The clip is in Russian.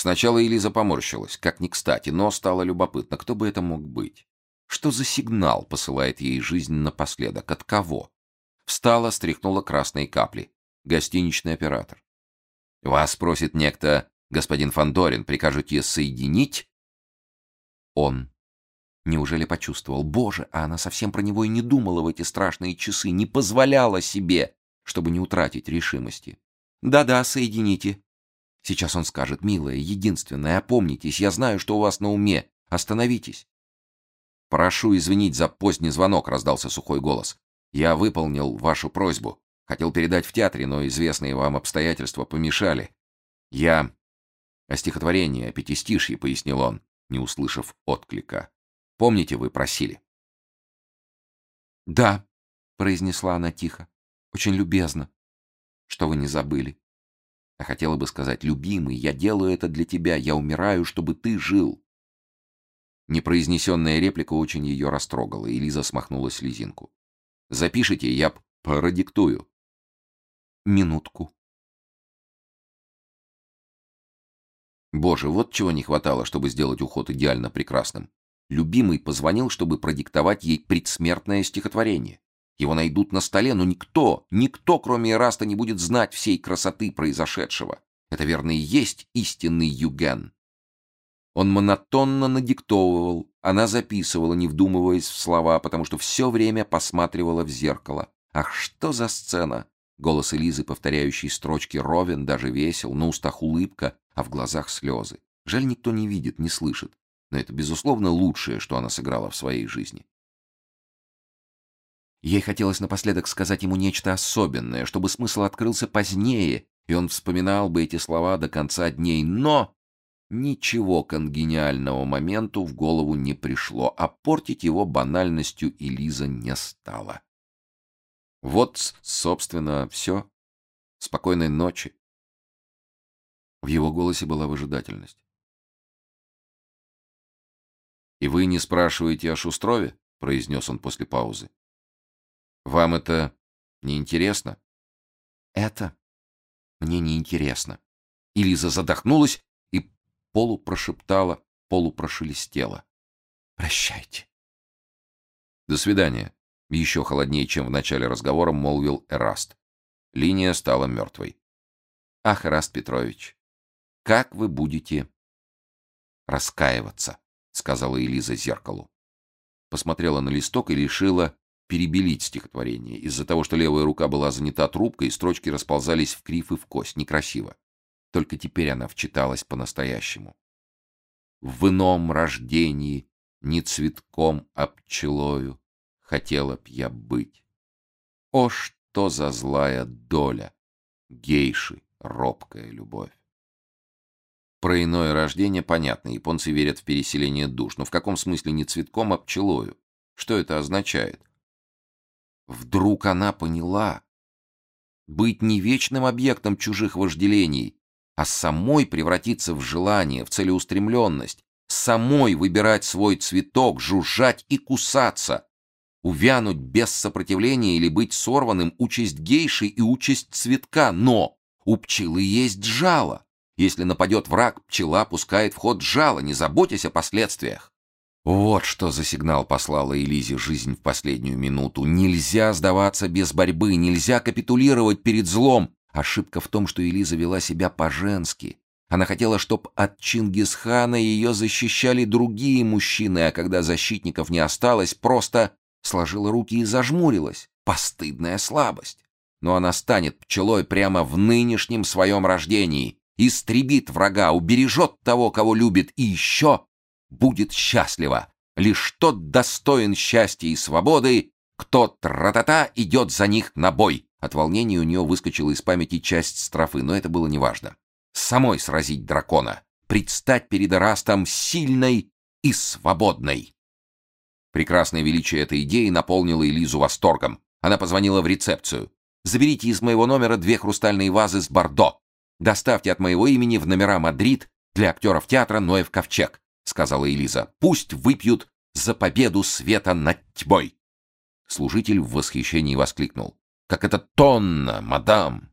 Сначала Элиза поморщилась, как ни кстати, но стало любопытно, кто бы это мог быть. Что за сигнал посылает ей жизнь напоследок? От кого? Встала, стряхнула красные капли. Гостиничный оператор. Вас просит некто господин Фандорин, прикажете соединить? Он. Неужели почувствовал? Боже, а она совсем про него и не думала в эти страшные часы, не позволяла себе, чтобы не утратить решимости. Да-да, соедините. Сейчас он скажет, милая, единственная, опомнитесь, я знаю, что у вас на уме. Остановитесь. Прошу извинить за поздний звонок, раздался сухой голос. Я выполнил вашу просьбу. Хотел передать в театре, но известные вам обстоятельства помешали. Я о стихотворении, о пятистишье, пояснил он, не услышав отклика. Помните, вы просили? Да, произнесла она тихо, очень любезно. Что вы не забыли? А хотела бы сказать, любимый, я делаю это для тебя, я умираю, чтобы ты жил. Непроизнесенная реплика очень ее растрогала, и Лиза смахнула слезинку. Запишите, я продиктую. Минутку. Боже, вот чего не хватало, чтобы сделать уход идеально прекрасным. Любимый позвонил, чтобы продиктовать ей предсмертное стихотворение. Его найдут на столе, но никто, никто, кроме Эраста, не будет знать всей красоты произошедшего. Это, верно, и есть истинный Юген. Он монотонно надиктовывал, она записывала, не вдумываясь в слова, потому что все время посматривала в зеркало. Ах, что за сцена! Голос Элизы, повторяющий строчки, ровен, даже весел, на устах улыбка, а в глазах слезы. Жаль, никто не видит, не слышит. Но это, безусловно, лучшее, что она сыграла в своей жизни. Ей хотелось напоследок сказать ему нечто особенное, чтобы смысл открылся позднее, и он вспоминал бы эти слова до конца дней, но ничего конгениального моменту в голову не пришло, а портить его банальностью Элиза не стала. Вот, собственно, все. Спокойной ночи. В его голосе была выжидательность. «И вы не спрашиваете о Шустрове?» — произнес он после паузы. Вам это не интересно? Это мне не интересно. И Лиза задохнулась и полупрошептала, полупрошелестела. Прощайте. До свидания. Еще холоднее, чем в начале разговора, молвил Эраст. Линия стала мертвой. Ах, Эраст Петрович, как вы будете раскаиваться, сказала Элиза зеркалу. Посмотрела на листок и решила перебелить стихотворение. Из-за того, что левая рука была занята трубкой, строчки расползались в крив и в кость, некрасиво. Только теперь она вчиталась по-настоящему. В ином рождении, не цветком, а пчелою, хотела б я быть. О, что за злая доля, гейши, робкая любовь. Про иное рождение понятно, японцы верят в переселение душ, но в каком смысле не цветком, а пчелою? Что это означает? Вдруг она поняла. Быть не вечным объектом чужих вожделений, а самой превратиться в желание, в целеустремленность, самой выбирать свой цветок, жужжать и кусаться, увянуть без сопротивления или быть сорванным участь гейши и участь цветка, но у пчелы есть жало. Если нападет враг, пчела пускает в ход жало, не заботясь о последствиях. Вот что за сигнал послала Элизе жизнь в последнюю минуту. Нельзя сдаваться без борьбы, нельзя капитулировать перед злом. Ошибка в том, что Элиза вела себя по-женски. Она хотела, чтобы от Чингисхана ее защищали другие мужчины, а когда защитников не осталось, просто сложила руки и зажмурилась. Постыдная слабость. Но она станет пчелой прямо в нынешнем своем рождении, истребит врага, убережет того, кого любит, и еще будет счастлива. Лишь тот достоин счастья и свободы, кто тра-та-та идет за них на бой. От волнения у нее выскочила из памяти часть строфы, но это было неважно. Самой сразить дракона, предстать перед Растом сильной и свободной. Прекрасное величие этой идеи наполнило Элизу восторгом. Она позвонила в рецепцию. «Заберите из моего номера две хрустальные вазы с Бордо. Доставьте от моего имени в номера Мадрид для актеров театра Ноев Ковчег сказала Элиза. Пусть выпьют за победу света над тьмой. Служитель в восхищении воскликнул: "Как это тонна, мадам!"